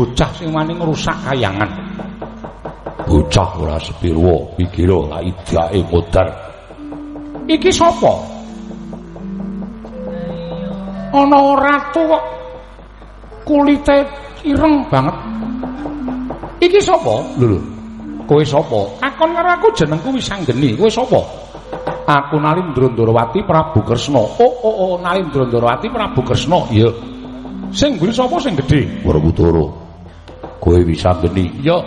bocah sing wani ngrusak kayangan. Bocah ora sepiro pikira lak idake modar. Iki sapa? Ana ratu kok kulite ireng banget. Iki sapa? Lho, Kowe sapa? Akon karo aku jenengku Wisanggeni. Kowe sapa? Aku Nalindra Ndrawati Prabu Kresna. Oh oh oh Nalindra Ndrawati Prabu Kresna. Iya. Sing mburi sapa sing gedhe? Werkudara. Kowe bisa geni. Ya.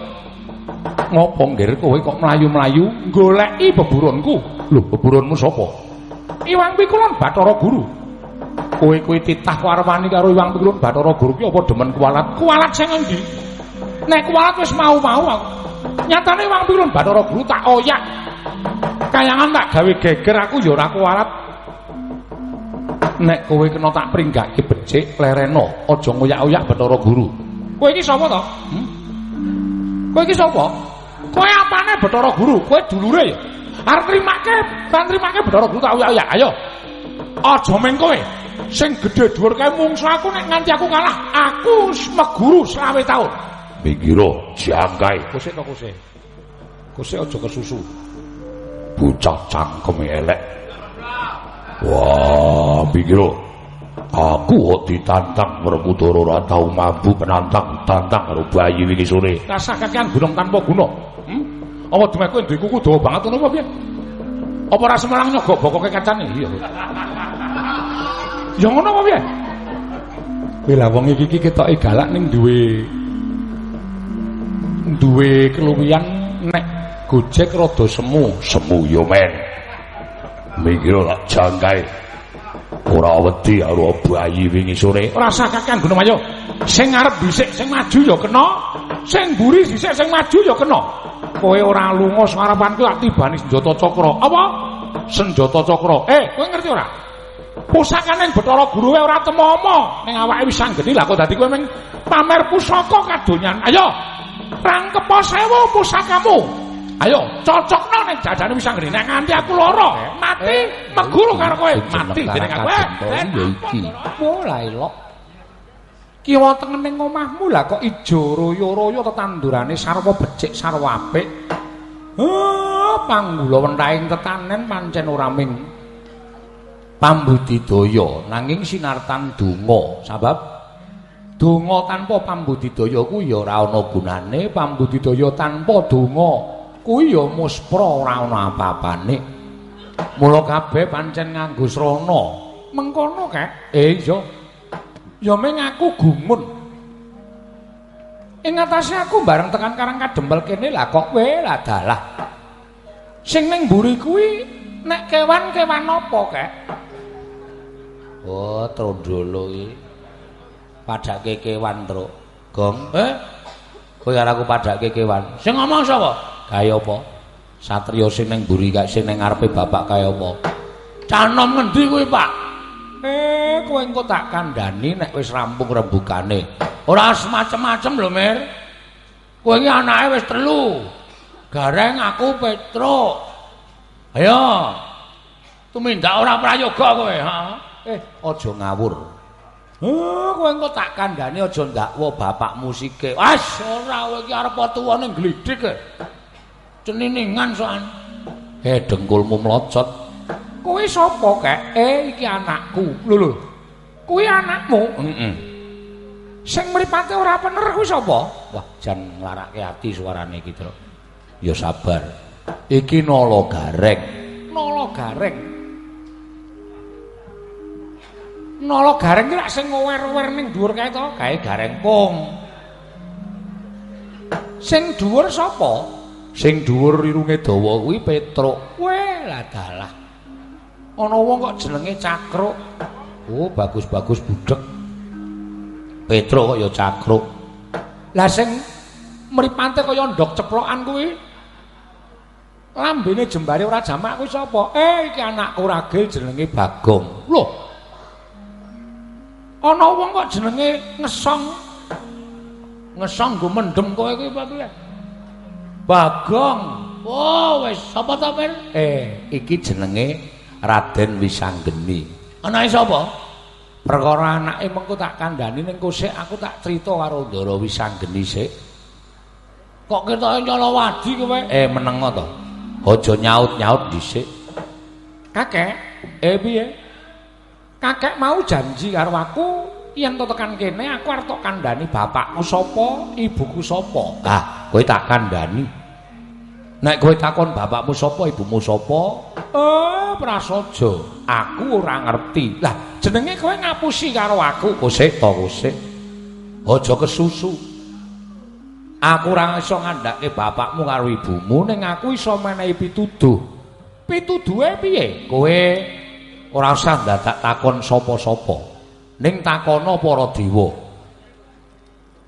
Ngopo ngger kowe kok mlayu-mlayu goleki beburonku? Lho, beburonmu sapa? Iwang Pikulon Bathara Guru. Kowe kuwi titah warwani karo Iwang Pikulon Bathara Guru ki apa demen kualat? Kualat sing endi? Nek kualat wis mau-mau aku. Nyatane Iwang Pikulon Bathara Guru tak oyak. Kayangan tak gawe geger aku ya ora kualat. Nek kowe kena tak pringgake becik lereno, aja ngoyak-oyak Bathara Guru. Kowe iki sapa to? Hmm? Kowe iki sapa? Kowe apane Bathara Guru? Kowe dulure ya? Arep trimake, tak trimake Bathara Guru tak oyak-oyak. Ayo. Aja meng kowe. Sing gedhe dhuwur kae mungsu aku nek nganti aku kalah, aku meguru selawe taun. Mikira jangkai Kusik to kusik. Kusik aja kesusu. bocah cangkeme elek. Wah, mikira aku kok ditantang Werkudara ora tau mampu penantang tantang karo bayi wingi sore. Kasah kakean gunung tanpa guna. Hmm? Apa demek kowe duwe kuku dawa banget ngono apa piye? Apa ora semelang nyogok bokoke kacane? Iya. Ya ngono apa piye? Kowe lah wong iki ketoke galak ning duwe duwe keluwihan nek Gojek rada semu. Semu yo men. Mikira lak Ora wedi karo bayi wingi sore. Ora usah kakean gunung ayo. Sing ngarep dhisik sing maju ya kena. Sing mburi dhisik sing maju ya kena. Kowe ora lunga sarapanku tak tibani senjata cakra. Apa? Senjata cakra. Eh, kowe ngerti ora? Pusakane Bathara Guru ora temomo ning awake wis sanggeni lah kok dadi kowe pamer pusaka kadonyan. Ayo. Rangkepo sewu pusakamu. Ayo, cocokno ning jajane wis sanggeni. Nek nganti aku lara, mati meguru karo kowe. Mati dening aku. Eh, eh, iki. mulai lok. Kiwa tengening omahmu lah kok ijo royo-royo tetandurane sarwa becik sarwa apik. Oh, panggula wentahing tetanen pancen ora ming pambudidaya nanging sinartan donga sebab donga tanpa pambudidaya kuwi ya ora ana gunane pambudidaya tanpa donga kuwi ya muspra ora ana apa-apane mula kabeh pancen nganggo srana mengkono kek eh iya ya meng aku gumun ing atase aku bareng tekan karang kadempel kene lah kok kowe lah dalah sing ning mburi kuwi nek kewan-kewan apa kek Oh, trondolo iki. Padake kewan, Truk. Gong, eh? Kowe karo aku padake kewan. Sing ngomong sapa? Kaya apa? Satriya sing ning mburi kaya sing ning ngarepe bapak kaya apa? Canom ngendi kuwi, Pak? Eh, kowe engko tak kandhani nek wis rampung rembugane. Ora semacam-macam lho, Mir. Kowe iki anake wis telu. Gareng aku Petruk. Ayo. Tumindak ora prayoga kowe, ha? Eh, aja ngawur. Oh, kowe engko tak kandhani aja ndakwa bapak musike. Wes, ora kowe iki arep tuwane glidhik. Ceniningan soan. Eh, dengkulmu mlocot. Kowe sapa, Kek? Eh, iki anakku. Lho lho. Kuwi anakmu? Heeh. Sing mripate ora bener kuwi sapa? Wah, jan nglarake ati suarane iki, Truk. Ya sabar. Iki nala gareng. Nala gareng. Nala gareng ki lak sing ngower-ower ning dhuwur kae to, kae gareng pung. Sing dhuwur sapa? Sing dhuwur irunge dawa kuwi Petruk. Weh, lah dalah. Ana wong kok jenenge Cakruk. Oh, bagus-bagus budhek. Petruk kok ya Cakruk. Lah sing mripate kaya ndok ceplokan kuwi. Lambene jembare ora jamak kuwi sapa? Eh, iki anakku ragil jenenge Bagong. Loh, ana wong kok jenenge ngesong ngesong go mendem kowe kuwi piye Bagong oh wis sapa ta eh iki jenenge Raden Wisanggeni anake sapa Perkara anake mengko tak kandhani ning kosek aku tak crita karo Ndara Wisanggeni sik. Kok ketoke nyolowadi kowe? Eh menengo to. Aja nyaut-nyaut dhisik. Kakek, eh piye? Kakek mau janji karo aku yen to tekan kene aku arep tok kandhani bapakku sapa, ibuku sapa. Ah, kowe tak kandhani. Nek kowe takon bapakmu sapa, ibumu sapa? Eh, prasaja. Aku ora ngerti. Lah, jenenge kowe ngapusi karo aku, kosek to kosek. Aja kesusu. Aku ora iso ngandhake bapakmu karo ibumu ning aku iso menehi pituduh. Pituduhe piye? Kowe ora usah dadak takon sapa-sapa. Ning takono para dewa.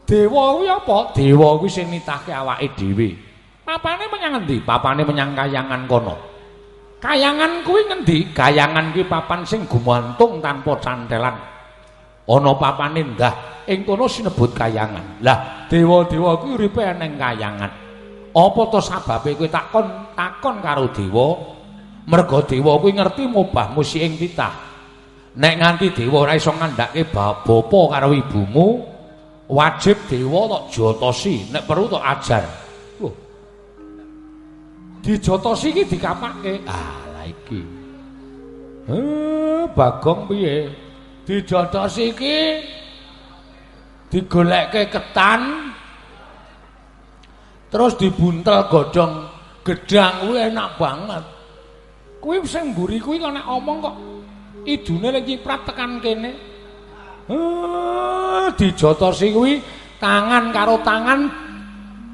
Dewa kuwi apa? Dewa kuwi sing nitahke awake dhewe. Papane menyang endi? Papane menyang kayangan kono. Kayangan kuwi ngendi? Kayangan kuwi papan sing gumantung tanpa cantelan. Ana papane ndah, ing kono sinebut kayangan. Lah, dewa-dewa kuwi uripe ning kayangan. Apa to sababe kowe takon takon karo dewa? Merga dewa kuwi ngerti mubahmu si ing titah. Nek nganti dewa ora iso ngandhake bapa karo ibumu, wajib dewa tok jotosi, nek perlu tok ajar. Loh. Dijotosi iki dikapake. Ah, la iki. Eh, Bagong piye? Dijotosi iki digolekke ketan terus dibuntel godhong gedang kuwi enak banget. Kuwi sing mburi kuwi kok nek omong kok idune lek nyiprat tekan kene. Eh, dijotosi kuwi tangan karo tangan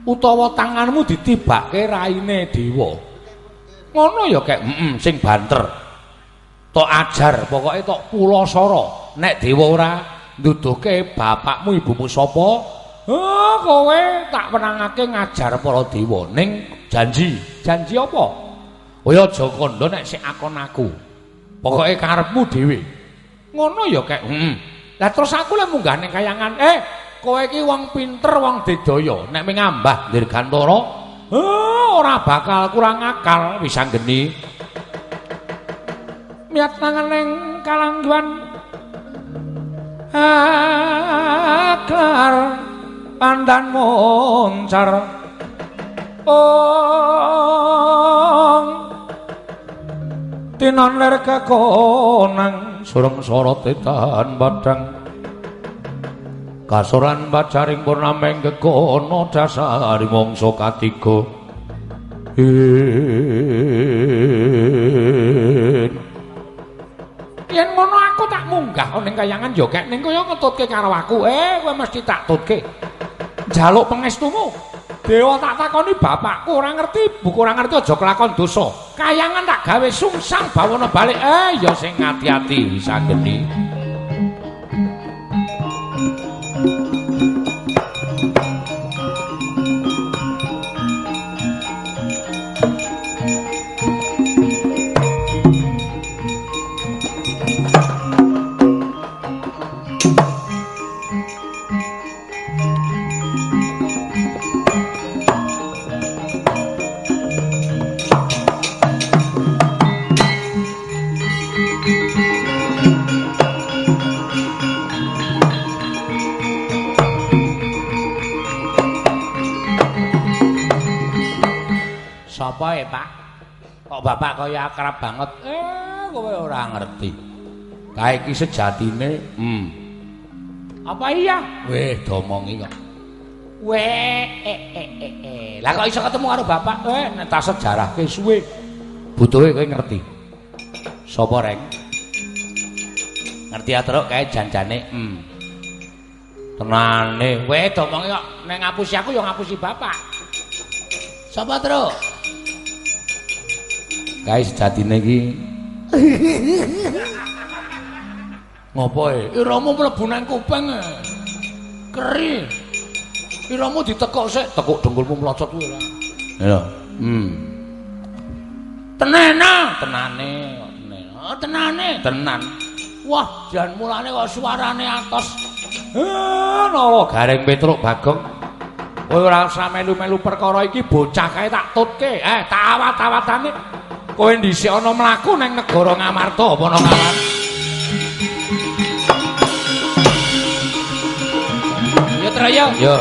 utawa tanganmu ditibake raine dewa. Ngono ya kek, heeh, sing banter. Tok ajar, pokoke tok pulasara. Nek dewa ora nduduhke bapakmu ibumu sapa? Oh, kowe tak penangake ngajar para dewa ning janji. Janji apa? Kowe aja kandha nek sik akon aku. Pokoke karepmu dhewe. Ngono ya kek, heeh. Lah terus aku lek munggah ning kayangan, eh kowe iki wong pinter, wong dedaya. Nek mengambah dirgantara, eh ora bakal kurang akal bisa geni. Miat tangan ning kalangguan aklar pandan moncar ong tinon ler kakonang sureng sorot tahan badang. Kasoran bacaring purnameng kekono dasari mongso katiga. Yen. Ngono aku tak munggah ning kayangan yo kek ning kaya ngetutke karo aku. Eh kowe mesti tak tutke. Njaluk pangestumu dewa tak takoni bapakku ora ngerti buku ora ngerti aja kelakon dosa. Kayangan tak gawe sungsang bawono balik. Eh ya sing ati-ati sageni Sapa e, Pak? Kok bapak kaya akrab banget? Eh, kowe ora ngerti. Kae iki sejatine, hmm. Apa iya? Weh, domongi kok. Weh, eh, eh, eh, eh. Lah kok iso ketemu karo bapak? Eh, nek tak sejarahke suwe. Butuhe kowe ngerti. Sapa reng? Ngerti terus kae janjane, hmm. Tenane, weh domongi kok nek ngapusi aku ya ngapusi bapak. Sapa terus? Kae sejatine iki Ngopo e? Iramu mlebu nang kuping. e. Keri. Iramu ditekok sik, tekuk dengkulmu mlocot kuwi ora. Ya. Hmm. Tenena, tenane, tenan. Oh, tenane, tenan. Wah, jan mulane kok suarane atos. Eh, nolo garing Petruk Bagong. Kowe ora usah melu-melu perkara iki bocah kae tak tutke. Eh, tak awat-awatane. kowe dhisik ana mlaku ning negara Ngamarta apa ana kawan Ya Trayo Ya.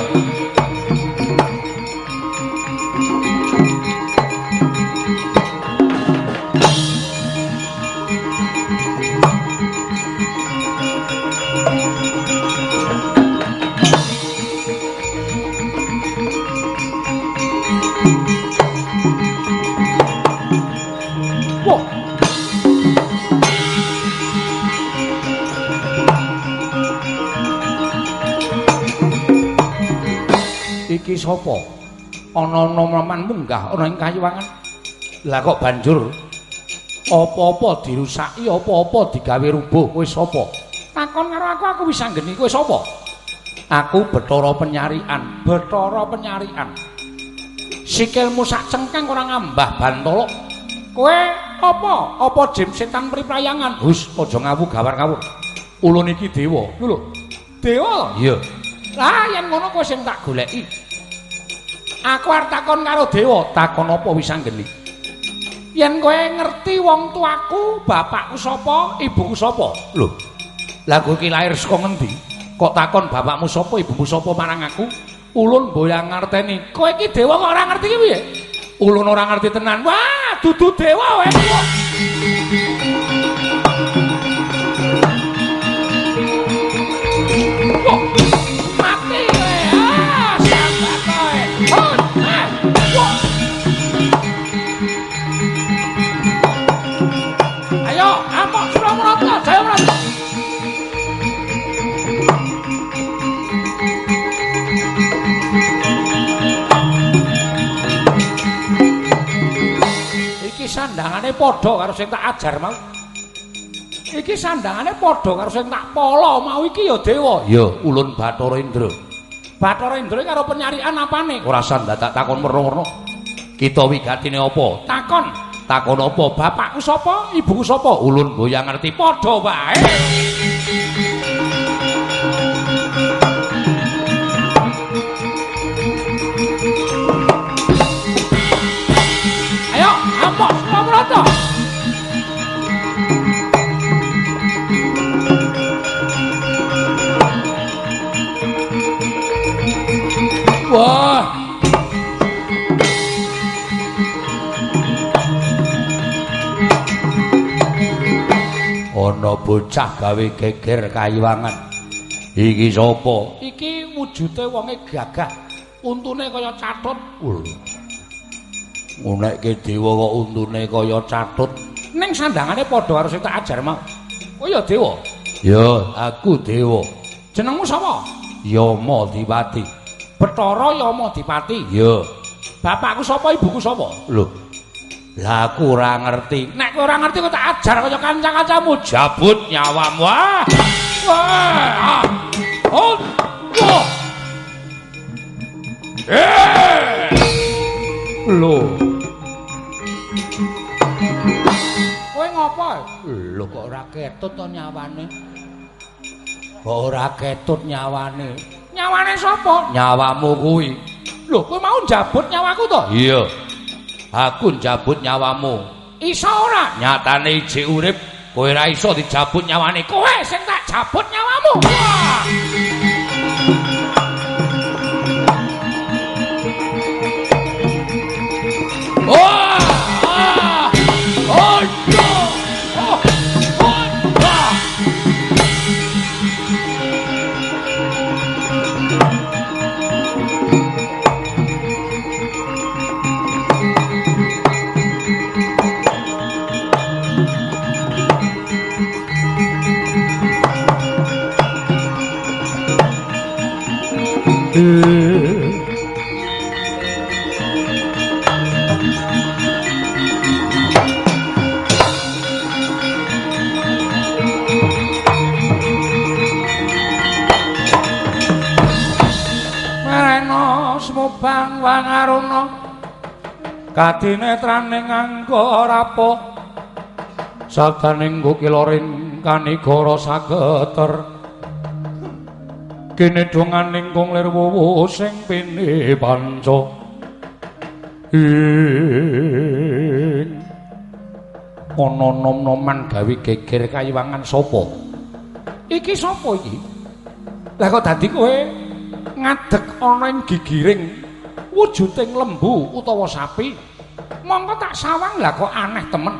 Sapa? Ana-ana maman munggah ana ing kayuwangan. Lah kok banjur apa-apa dirusaki, apa-apa digawe rubuh, kowe sapa? Takon karo aku, aku wis anggeni kowe sapa? Aku Bathara Penyarian, Bathara Penyarian. Sikilmu sak cengkeng ora ngambah bantala. Kowe apa? Apa jim setan priprayangan? Hus, aja ngawu gawar-gawur. Ulun iki dewa. Lho, dewa? Iya. Lah yen ngono kowe sing tak goleki. Aku arep takon karo dewa, takon apa wis anggeni. Yen kowe ngerti wong tuaku, bapakku sapa, ibuku sapa? Lho. Lah kowe lahir saka ngendi? Kok takon bapakmu sapa, ibumu sapa marang aku? Ulun boyang ngerteni. Kowe iki dewa kok ora ngerti ki piye? Ulun ora ngerti tenan. Wah, dudu dewa wae. Padha karo sing tak ajar mau. Iki sandangane padha karo sing tak polo mau iki ya dewa. Ya, ulun Bathara Indra. Bathara Indra karo penyarian apane? Ora sandak tak takon merno-merno. Kita wigatine apa? Takon. Takon apa? Bapakku sapa? Ibuku sapa? Ulun boyang ngerti Padha wae. Wah, ana bocah gawe geger kayiwangan. Iki sapa? iki wujude wonge gagah. Untune kaya catut. Ngunekke dewa kok untune kaya catut. Ning sandangane padha karo sing tak ajar mau. Oh ya dewa. Ya, aku dewa. Jenengmu sapa? Yama Dipati. Bathara Yama Dipati. Ya. Bapakku sapa, ibuku sapa? Lho. Lah aku ora ngerti. Nek kowe ora ngerti kok tak ajar kaya kanca-kancamu. Jabut nyawamu. Ah. Wah! Oh! Wah! Eh! Lho. Kowe ngopo? Lho kok ora ketut to nyawane? Kok ora ketut nyawane? Nyawane sapa? Nyawamu kuwi. Lho, kowe mau njabut nyawaku to? Iya. Aku njabut nyawamu. Iso ora? Nyatane iji urip, kowe ora iso dijabut nyawane. Kowe sing tak jabut nyawamu. Wah! Kadinetraning nganggo rapuh Sadaning kukiloring kanigara sageter. Kene donganing kunglir wuwu sing pini panca ana nom-noman gawe geger kayiwangan sapa? Iki sapa iki? Lah kok dadi kowe ngadeg ana ing gigiring wujuding lembu utawa sapi mongko tak sawang lah kok aneh temen.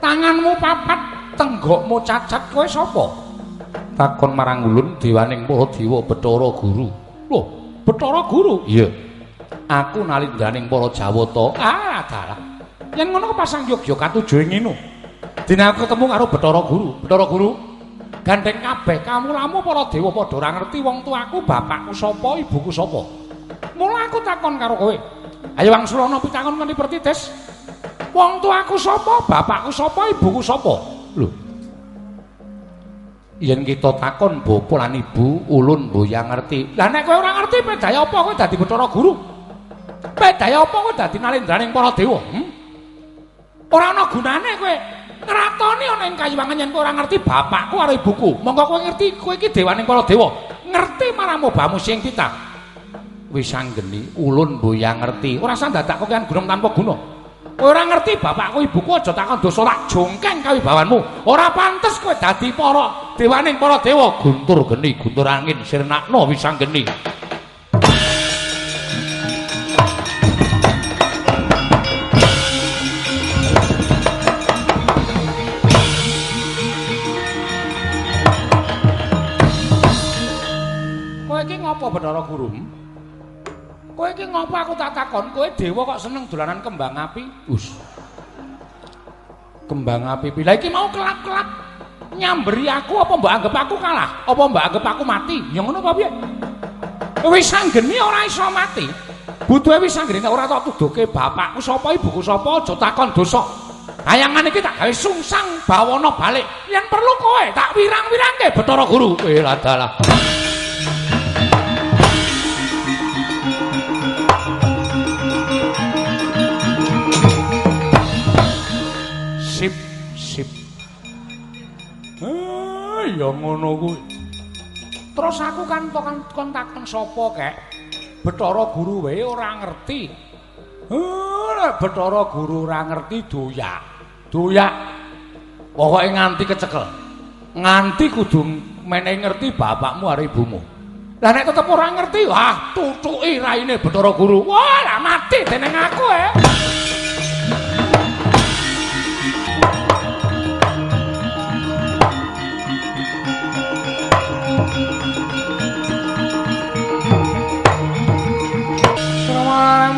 Tanganmu papat tenggokmu cacat kowe sapa? Takon marang ulun dewaning para dewa Bathara Guru. Lho Bathara Guru? Iya. Aku nalindraning para Jawata ah dalah. Yen ngono pasang Yogya katujuhe ngene dina aku ketemu karo Bathara Guru. Bathara Guru gandeng kabeh kamu lamu para dewa padha ora ngerti wong tuaku bapakku sapa ibuku sapa. Mula aku takon karo kowe ayo wang sulana pitakon nganti pertitis wong tuaku sapa? Bapakku sapa? Ibuku sapa? Lho. Yen kita takon bapa lan ibu ulun mboya ngerti. Lah nek kowe ora ngerti pedaya apa kowe dadi bathara guru? Pedaya apa kowe dadi nalendraning para dewa? Hmm? ora ana gunane kowe. Ngratoni ana ing kayiwangan yen kowe ora ngerti bapakku karo ibuku. Monggo kowe ngerti kowe iki dewaning para dewa. Ngerti marang bamu sing titah. Wis anggeni ulun mboya ngerti. Ora usah dadak kok kan gunung tanpa guna. Ora ngerti bapakku ibuku aja takon dosa tak jongkeng kawibawanmu. Ora pantes kowe dadi para dewaning para dewa. Guntur geni, guntur angin sirnakno wis anggeni. ngopo Bathara Guru? Kowe iki ngopo aku tak takon, kowe dewa kok seneng dolanan kembang api? Us. Kembang api pi. Lah iki mau kelap-kelap nyamberi aku apa mbok anggap aku kalah? Apa mbok anggap aku mati? Ya ngono apa piye? Wis sanggeni ora iso mati. Butuhe wis sanggeni ora tak tuduhke bapakku sapa ibuku sapa aja takon dosa. Hayangan iki tak gawe sungsang bawana balik. Yen perlu kowe tak wirang-wirangke Bathara Guru. Eh lah ya ngono kuwi. Terus aku kan kon kontaken sapa kek? Bathara Guru wae ora ngerti. Ora Bathara Guru ora ngerti doyak. Doyak. Pokoke nganti kecekel. Nganti kudu menehi ngerti bapakmu karo ibumu. Lah nek tetep ora ngerti, wah tutuki raine Bathara Guru. Wah, lah mati dening aku eh.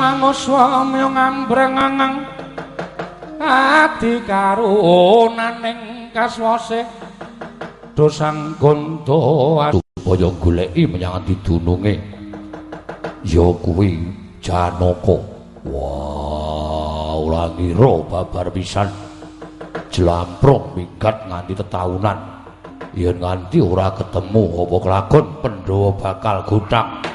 Manuswa ngambrengangang ati karunaning kaswase. Dosang gondo supaya goleki menyang didununge ya kuwi janaka. Wah ora ngira babar pisan. Jlamprong minggat nganti tetahunan yen nganti ora ketemu apa kelakon Pandhawa bakal gudang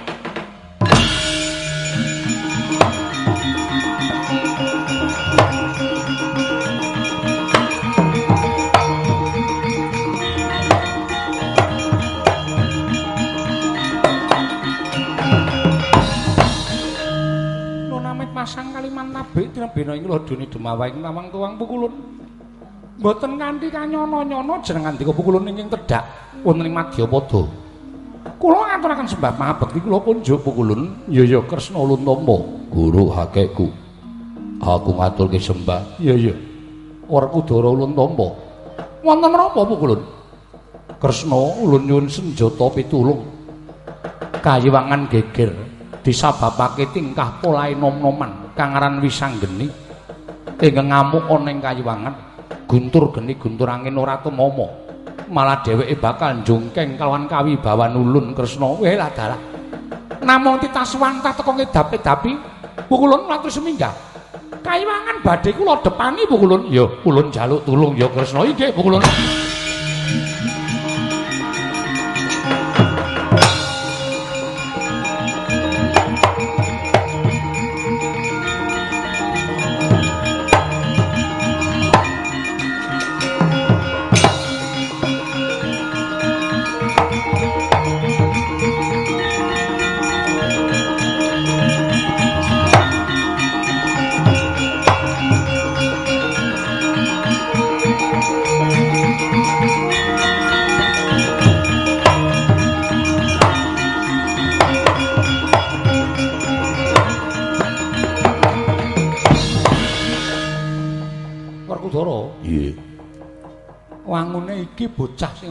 bena ing ladune demawa ing mamang tuwang pukulun. Mboten kanthi kanyono-nyono jenengan dika pukulun ing tedhak wonten ing Madyapada. Kula ngaturaken sembah mabekti kula kunjuk pukulun ya ya Kresna Luntama, guru hakekku. Aku ngaturke sembah. Ya ya. Werkudara Luntama. Wonten menapa pukulun? Kresna ulun nyuwun senjata pitulung. Kayiwangan geger disababake tingkah polahe nom-noman. Kang aran Wisanggeni ingkang ngamuk ana ing kayiwangan guntur geni guntur angin ora tumama malah dheweke bakal jungkeng kalawan kawibawan ulun Kresna. Weh lah dalah. Namung titaswantah teko ngedap-edapi pukulun matur seminggah kayiwangan badhe kula depani pukulun ya ulun jaluk tulung. Ya Kresna iki pukulun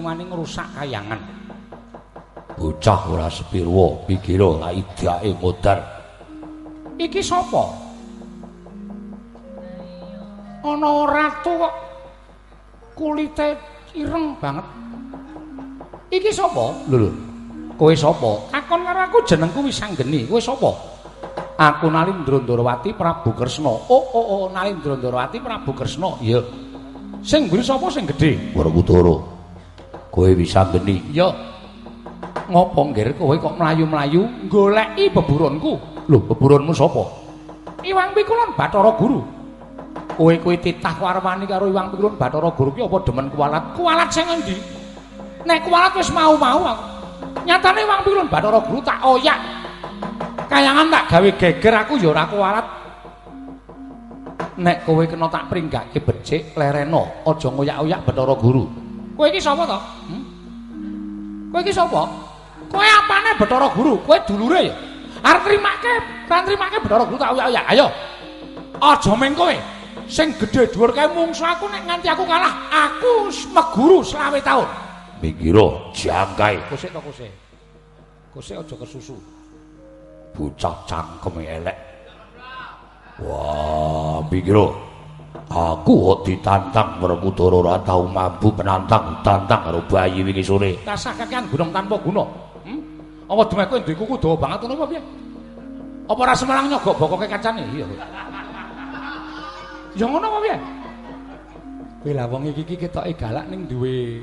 wani ngrusak kayangan. Bocah ora sepirwa, pikira lak idake modar. Iki sapa? Ana ratu kok kulite ireng banget. Iki sapa? Lho lho. Kowe sapa? Takon karo aku jenengku Wisanggeni. Kowe sapa? Aku Nalindra Ndrawati Prabu Kresna. Oh oh oh Nalindra Ndrawati Prabu Kresna. Iya. Sing mburi sapa sing gedhe? Werkudara. Kowe bisa geni. Iya. Ngopo ngger kowe kok mlayu-mlayu goleki beburonku? Lho, beburonmu sapa? Iwang Pikulun Bathara Guru. Kowe kuwi titah warmani karo Iwang Pikulun Bathara Guru ki apa demen kualat? Kualat sing endi? Nek kualat wis mau-mau aku. Nyatane Iwang Pikulun Bathara Guru tak oyak. Kayangan tak gawe geger aku ya ora kualat. Nek kowe kena tak pringgake becik lereno, aja ngoyak-oyak Bathara Guru. Kowe iki sapa to? Hmm? Kowe iki sapa? Kowe apane Bathara Guru? Kowe dulure ya? Arep trimake, kan trimake Bathara Guru tak oyak-oyak. Ayo. Aja meng kowe. Sing gedhe dhuwur kae mungsu aku nek nganti aku kalah, aku meguru selawe taun. Mikira jangkai Kusik to kusik. Kusik aja kesusu. bocah cangkeme elek. Wah, mikira aku kok ditantang Werkudara ora tau mampu penantang tantang karo bayi wingi sore. Tasah kakean gunung tanpa guna. Hmm? Apa demek kowe duwe kuku dawa banget ngono apa piye? Apa ora semelang nyogok bokoke kacane? Iya. Ya ngono apa piye? Kowe lah wong iki iki ketoke galak ning duwe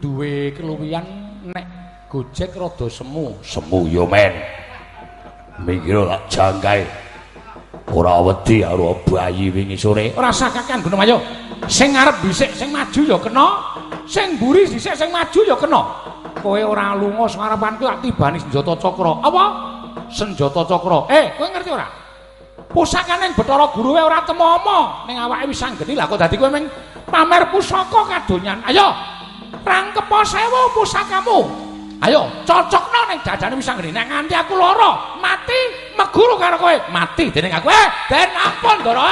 duwe keluwihan nek Gojek rada semu. Semu yo men. Mikira lak jangkai. Ora wedi karo bayi wingi sore. Ora sah kakean gunung ayo. Sing ngarep dhisik sing maju ya kena. Sing mburi dhisik sing maju ya kena. Kowe ora lunga sangarepanku tak tibani senjata cakra. Apa? Senjata cakra. Eh, kowe ngerti ora? Pusakane Bathara Guru wae ora temomo ning awake wis sanggeni. Lah kok dadi kowe pamer pusaka kadonyan. Ayo. Rangkepo sewu pusakamu. Ayo, cocokno ning dadane wis sanggeni. Nek nganti aku lara, mati meguru karo kowe. Mati dening aku. Eh, den ampun, Ndara.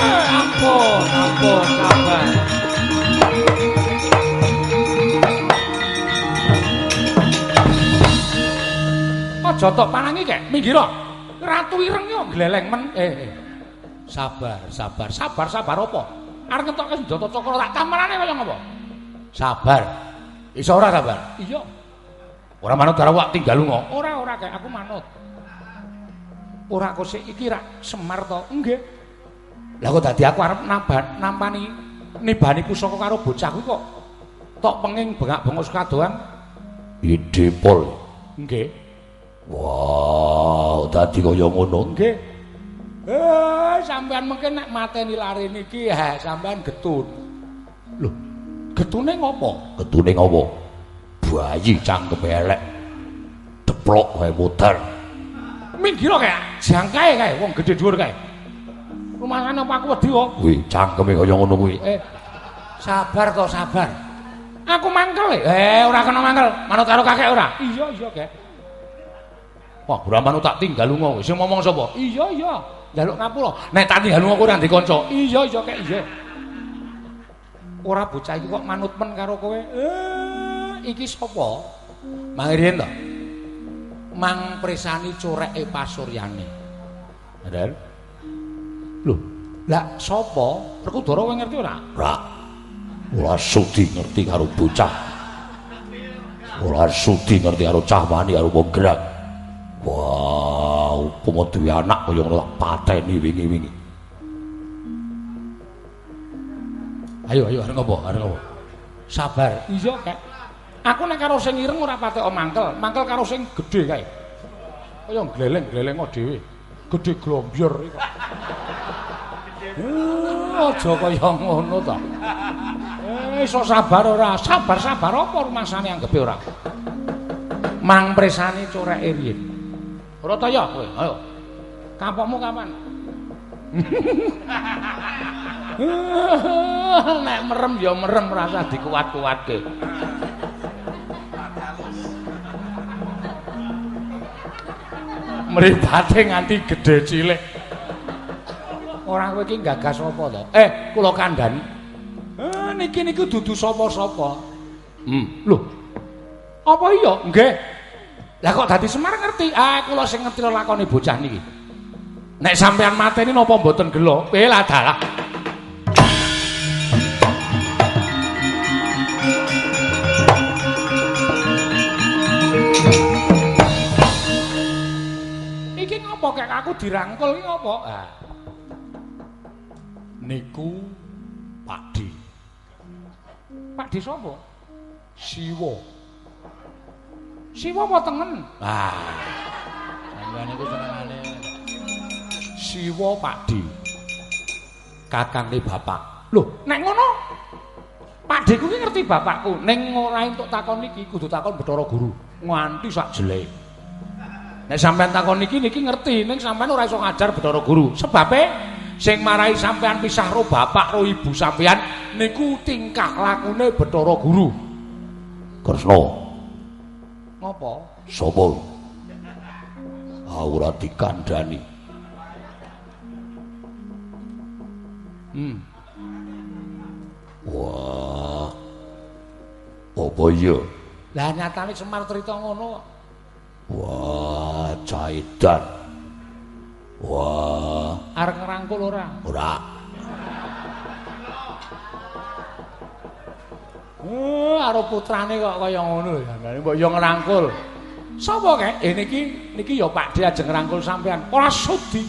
Eh, ampun, ampun, sabar. Aja tok panangi kek, minggira. Ratu ireng yo gleleng men. Eh, eh. Sabar, sabar, sabar, sabar apa? Arep ngetokke senjata cakra tak tamarane kaya ngopo? Sabar. Iso ora sabar? Iya. Ora manut karo wak tinggal lunga. Ora, ora kek aku manut. Ora kok sik iki rak Semar to? Nggih. Lah kok dadi aku arep naban nampani nibani pusaka karo bocah kuwi kok tok penging bengak-bengok kadoan. Ide pol. Nggih. Wow, dadi kaya ngono. Nggih. Eh, sampean mungkin nek mateni lare niki, ha, sampean getun. Lho, getune ngopo? Ketune ngopo? Bayi cangkem elek. Deplok wae muter. Minggir kae, jangkae kae, wong gedhe dhuwur kae. Rumahan apa aku wedi kok? Kuwi cangkeme kaya ngono kuwi. Eh, sabar to, sabar. Aku mangkel. Eh, ora kena mangkel. Manut karo kakek ora? Iya, iya, Kek. Wah, ora manut tak tinggal lunga. Sing ngomong sapa? Iya, iya. Njaluk ngapura. Nek tak tinggal lunga kowe ora ndek kanca. Iya, iya, Kek, iya. Ora bocah iki kok manut men karo kowe. Eh, iki sapa? Mangriyen to. Mang Presani coreke pasuryane. Bener? Lho, lah sapa? Rekudara kowe ngerti ora? Ora. Ora sudi ngerti karo bocah. Ora sudi ngerti karo cah wani karo wong gerak. Wah, upama duwe anak kaya ngono tak pateni wingi-wingi. Ayo, ayo, arep ngopo? Arep ngopo? Sabar. Iya, Kek. Aku nek karo sing ireng ora patek mangkel, mangkel karo sing gedhe kae. Kaya gleleng-gleleng dhewe. Gedhe glombior iki. Eh, aja kaya ngono ta. Eh, iso sabar ora? Sabar-sabar apa rumasane anggepe ora? Mang presani coreke riyen. Ora ta ya kowe? Ayo. Kapokmu kapan? Nek merem ya merem rasa dikuat-kuatke. Mripate nganti gedhe cilik. Ora kowe iki gagas apa to? Eh, kula kandhani. Eh, niki niku dudu sapa-sapa. Hmm, lho. Apa iya? Nggih. Lah kok dadi Semar ngerti? Ah, kula sing ngerti lakone bocah niki. Nek sampean mateni napa mboten gelo? Eh, lah dalah. Iki ngopo kek aku dirangkul iki ngopo? Ah. Niku Pakdi. Pakdi sapa? Siwa. Siwa apa tengen? Ah. Sampeyan niku senengane Siwa Pakdi. Kakange bapak. Loh, nek ngono Pakde kuwi ngerti bapakku, ning ora entuk takon iki kudu takon Bathara Guru. Nganti sak jelek. Nek sampean takon iki niki ngerti, ning sampean ora iso ngajar Bathara Guru. Sebabe sing marai sampean pisah ro bapak ro ibu sampean niku tingkah lakune Bathara Guru. Kresna. Ngopo? Sapa? Ah, ora dikandani. Hmm. Wah. Apa iya? Lah nyatane Semar cerita ngono kok. Wah, caidan. Wah, Arep ngerangkul ora? ora. Oh, karo putrane kok kaya ngono ya. Mbok yo ngerangkul. Sapa kek? Eh niki niki ya Pak Dhe ajeng ngerangkul sampean. Ora sudi.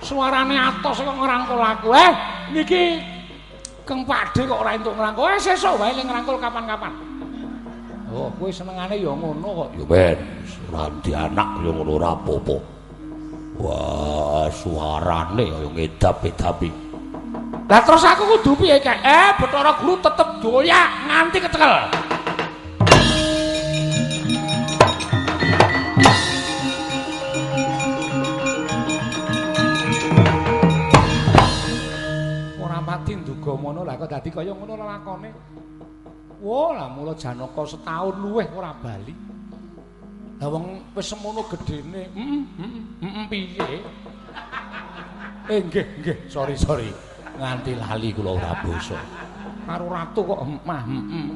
Suarane atos kok ngerangkul aku. Eh, niki Kang Pak Dhe kok ora entuk ngerangkul. Eh sesuk wae ning ngerangkul kapan-kapan. Oh, kowe senengane ya ngono kok. Ya ben, ora anak ya ngono ora apa-apa. Wah, suarane kaya ngedap-edapi. Lah terus aku kudu piye kek? Eh, Bathara Guru tetep doyak nganti ketekel. Ora pati nduga mono lah kok dadi kaya ngono lakone. Wo, lah mula Janaka setahun luweh ora bali. Lah wong wis semono gedene. Heeh, heeh, heeh piye? Eh nggih, nggih, sorry, sorry. Nganti lali kula ora basa. Karo ratu kok emah, heeh.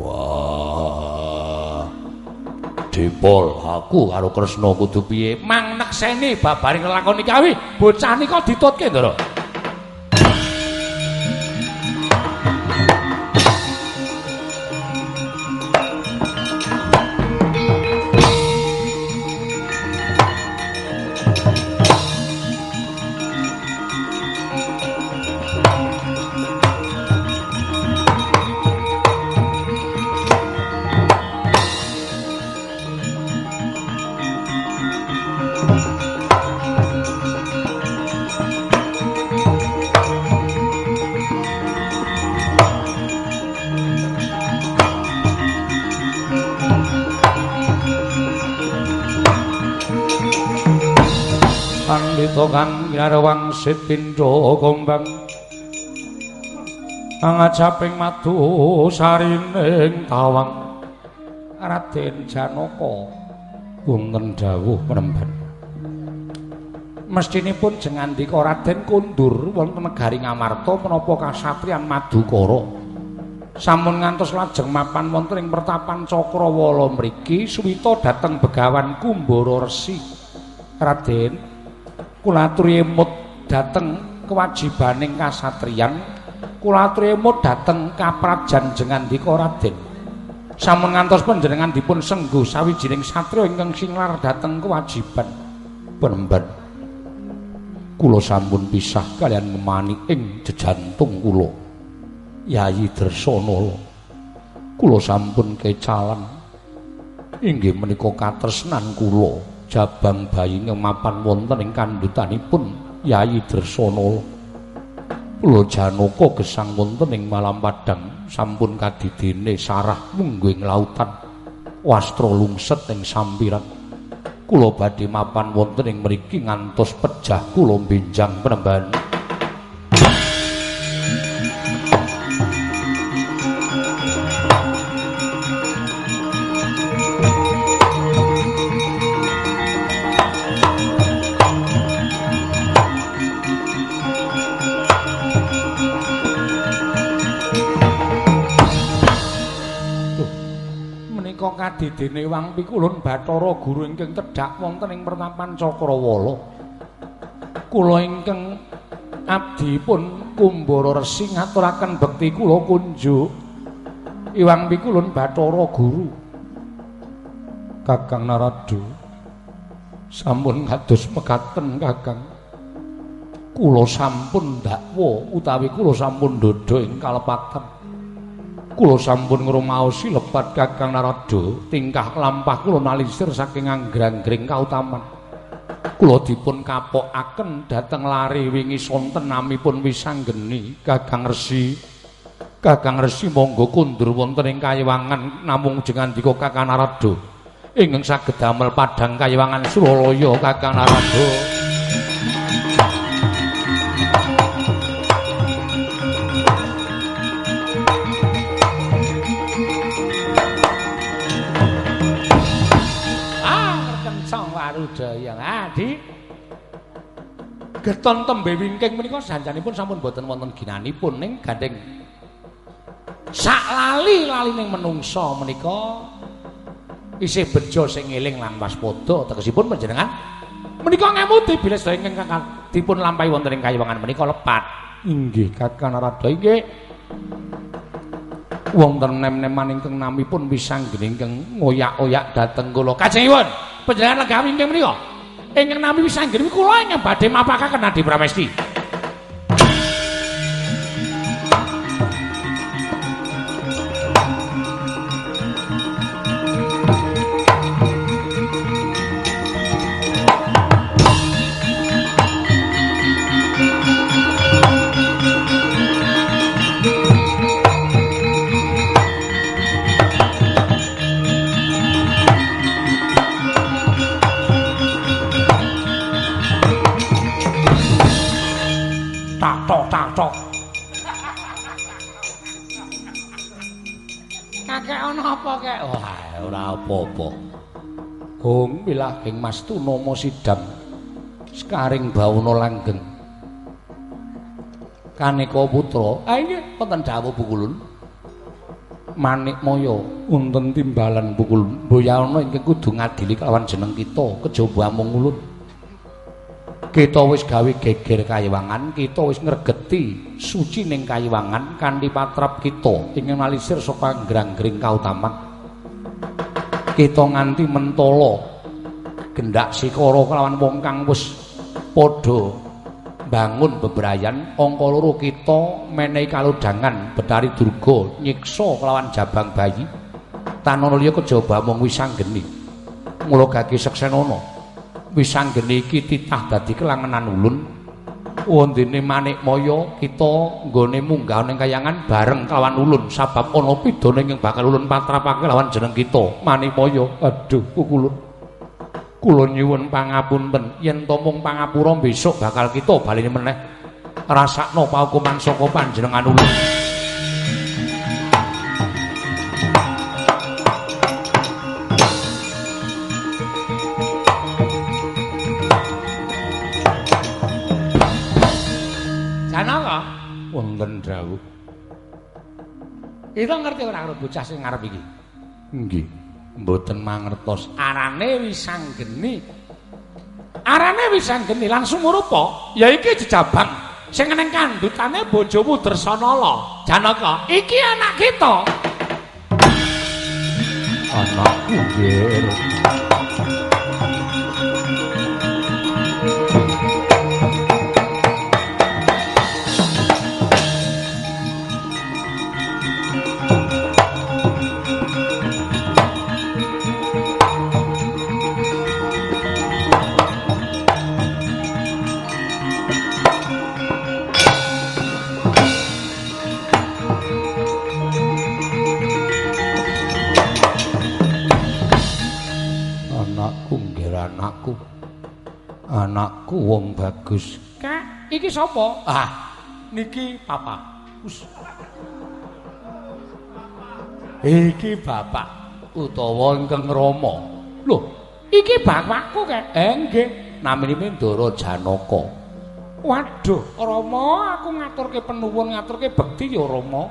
Wah. Dipol, aku karo Kresna kudu piye? Mang nekseni babaring lakon iki awi, bocah nika ditutke, Ndara. Kang yarwang sipindha gombang angacaping madu sarining tawang Raden Janaka wonten dawuh penemban Mestinipun jengandika Raden kundur wonten negari Ngamarta menapa kasatriyan Madukara. Sampun ngantos lajeng mapan wonten ing pertapan Cakrawala mriki suwita dhateng Begawan Kumbara Resi. Raden kula aturi emut dhateng kewajibaning kasatriyan. Kula aturi emut dhateng kaprajan jengandika Raden. Sampun ngantos panjenengan dipun sengguh sawijining satriya ingkang singlar dhateng kewajiban. Penemban kula sampun pisah kalian memani ing jejantung kula. Yayi Dresana kula sampun kecalan inggih menika katresnan kula jabang bayi mapan wonten ing kandhutanipun Yayi Dresana kula Janaka gesang wonten ing malam padang sampun kadidene sarah mungguing lautan wastra lungset ing sampiran kula badhe mapan wonten ing mriki ngantos pejah kula benjang penemban kadidene Wang Pikulun Bathara guru ingkang tedhak wonten ing pertapan Cakrawala. Kula ingkang abdi pun Kumbara Resi ngaturaken bekti kula kunjuk Iwang Pikulun Bathara guru. Kakang Narada sampun kados mekaten Kakang. Kula sampun dakwa utawi kula sampun dodo ing kalepatan. Kula sampun ngrumaosi lepat Kakang Narada tingkah lampah kula nalisir saking anggrang-gring kautaman. Kula dipun kapokaken dhateng lari wingi sonten namipun wisanggeni Kakang Resi. Kakang Resi monggo kundur wonten ing kayiwangan namung jengan dika Kakang Narada. Ingkang saged damel padhang kayiwangan Suralaya Kakang Narada Geton tembe wingking menika sanjanipun sampun boten wonten ginanipun ning gandeng sak lali-lali ning menungsa menika isih bejo sing eling lan waspada tegesipun panjenengan menika ngemuti bilih sedaya ingkang dipun lampahi wonten ing kayiwangan menika lepat. Inggih, Kakang Narada inggih. Wonten nem-neman ingkang namipun wisanggen ingkang ngoyak-oyak dhateng kula. Kajengipun. panjenengan legawi ingkang menika. Ingkang nami wis anggen kula ingkang badhe mapakaken Adi Pramesti. Ing Mas Tunama sidam sekaring bawana langgeng. Kaneka putra, ah inggih wonten dawuh bukulun. Manik Maya wonten timbalan bukul Boyana ingkang kudu ngadili kelawan jeneng kita kejaba amung ulun. Kita wis gawe geger kayiwangan, kita wis ngregeti suci ning kayiwangan kanthi patrap kita ingkang nalisir saka grang-gring kautaman. kita nganti mentolo gendak sikara kelawan wong kang wis padha bangun bebrayan angka loro kita menehi kalodhangan betari durga nyiksa kelawan jabang bayi. Tanana liya kejaba mung wisanggeni. Mula gage seksenana. Wisanggeni iki titah dadi kelangenan ulun. Wondene manik moyo kita nggone munggah ning kayangan bareng kawan ulun. Sabab ana pidana ing bakal ulun patrapake lawan jeneng kita. Manik aduh kukulun kula nyuwun pangapunten yen to mung pangapura besok bakal kita bali meneh rasakno paukuman saka panjenengan ulun wonten dawuh. Kita ngerti ora karo bocah sing ngarep iki? Nggih. Mboten mangertos. Arane wisanggeni. Arane wisanggeni langsung rupa ya iki jejabang sing ning kandutane bojomu Dersanala. Janaka, iki anak kita. Anakku nggih. Wong bagus. Kak, iki sapa? Ah, niki papa. Us. Iki bapak utawa ingkang Rama. Lho, iki bapakku kek. Eh, nggih. Naminipun Ndara Janaka. Waduh, Rama, aku ngaturke penuwun, ngaturke bekti ya Rama.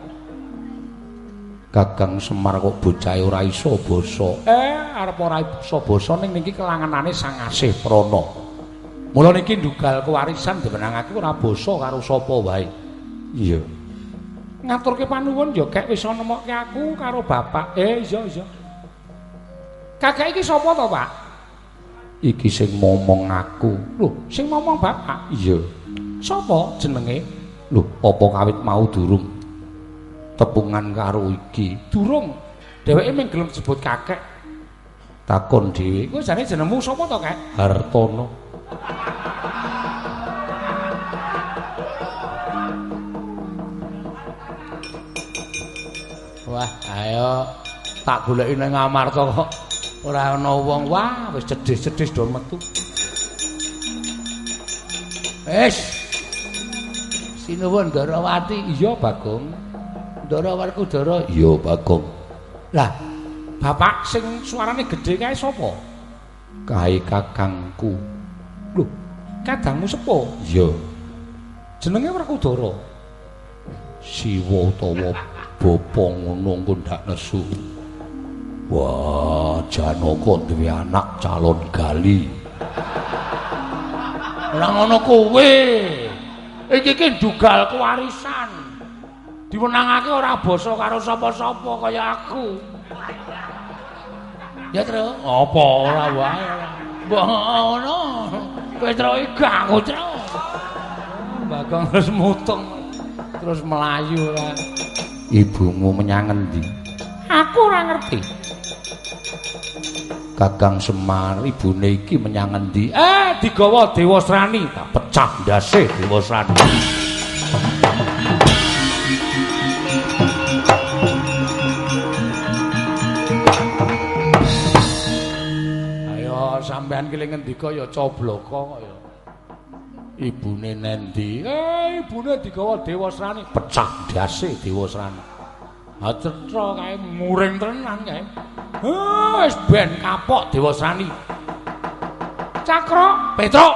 Gagang Semar kok bocah ora iso basa. Eh, arep ora iso basa ning niki kelanganane Sang Asih Prana. Mula niki ndugal kewarisan dimenangake ora basa karo sapa wae. Iya. Ngaturke panuwun ya kek wis nemokke aku karo bapak. Eh, iya iya. Kakek iki sapa to, Pak? Iki sing momong aku. Lho, sing momong bapak? Iya. Sapa jenenge? Lho, apa kawit mau durung? tepungan karo iki. Durung. Dheweke mung gelem sebut kakek. Takon dhewe. Kuwi jane jenengmu sapa to, Kek? Hartono. Wah, ayo. Tak goleki nang Amarta kok. Ora ana wong. Wah, wis cedhis-cedhis do metu. Wis. Sinuwun Darawati, iya Bagong. Ndara Werkudara iya Bagong. Lah bapak sing suarane gedhe kae sapa? Kae kakangku. Lho kadangmu sepo? Iya. Jenenge Werkudara siwa utawa bapa ngono engko ndak nesu wah janaka duwe anak calon gali ora ngono kowe iki ki dugal kewarisan diwenangake ora basa karo sapa-sapa kaya aku. Ya, Tru. Apa ora wae. Mbok ngono. Kowe Tru iki aku. Bagong terus mutung terus melayu ora. Ibumu menyang endi? Aku ora ngerti. Kakang Semar ibune iki menyang endi? Eh, digawa Dewa Srani, tak pecah ndase Dewa Srani. sampean ki ngendika ya cobloko kok ya. Ibune nendi? Eh, ibune digawa Dewa Srani, pecah dase Dewa Srani. Ha cetha kae muring tenan kae. Ha wis ben kapok Dewa Srani. Cakra, Petruk.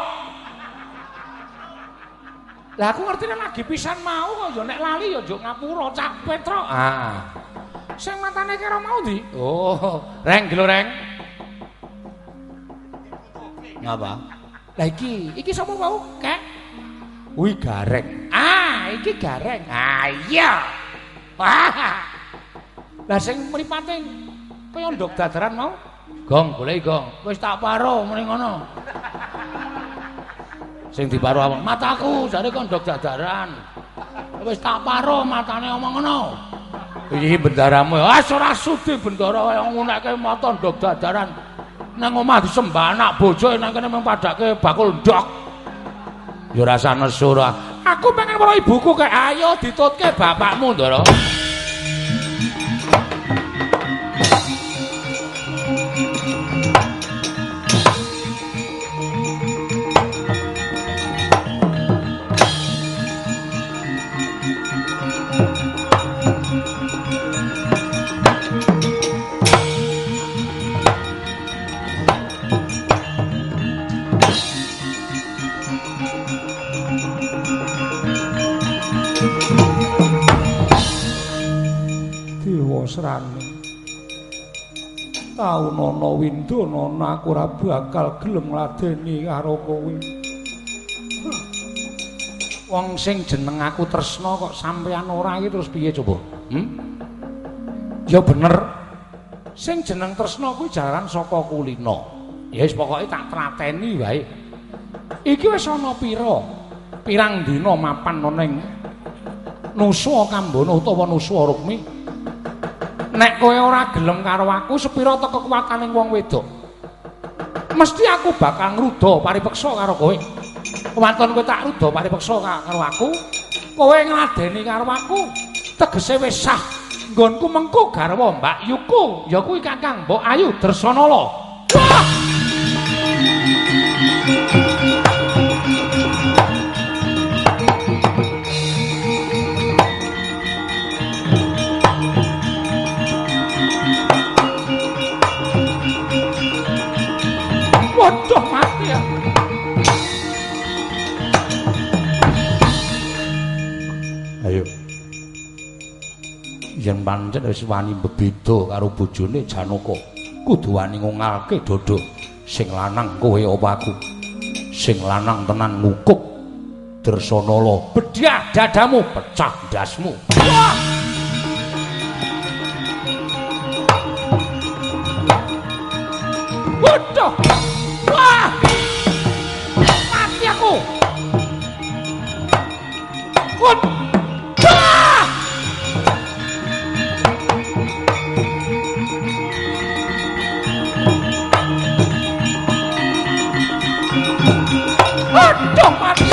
Lah aku ngerti nek lagi pisan mau kok ya nek lali ya njuk ngapura Cak Petruk. Ah. Sing matane kira mau di? Oh, reng gelo reng. Ngapa? Lah iki, iki sapa mau? Kek. Kuwi gareng. Ah, iki gareng. Ah, iya. Wah. Lah sing mripate kaya ndok dadaran mau? Gong, boleh gong. Wis tak paro mrene ngono. Sing diparo apa? Mataku, jare kok ndok dadaran. Wis tak paro matane omong ngono. Iki bendaramu. Ah, ora sudi bendara kaya ngonekke mata ndok dadaran. Nang omah disembah anak bojo nang kene mung padake bakul ndok. Ya rasa nesu Aku pengen karo ibuku kek ayo ditutke bapakmu, Ndara. Ana windana aku ora bakal gelem ngladeni karo kowe. Wong sing jeneng aku tresna kok sampean ora iki terus piye coba? Hm? Ya bener. Sing jeneng tresna kuwi jaran saka kulina. Ya wis pokoke tak trateni wae. Iki wis ana pira? Pirang dina mapan ning Nusa Kambana utawa Nusa Rukmi? Nek kowe ora gelem karo aku sepira to kekuataning wong wedok? Mesti aku bakal ngruda paripeksa karo kowe. Waton kowe tak ruda paripeksa karo aku. Kowe ngladeni karo aku. Tegese wis sah. Nggonku mengko garwa Mbak Yuku. Ya kuwi Kakang Mbok Ayu Dersanala wah yen pancen wis wani bebeda karo bojone Janaka kudu wani ngungalke dodho sing lanang kowe apa aku sing lanang tenan ngukup dersanala bedhah dadamu pecah ndasmu Woah! your man.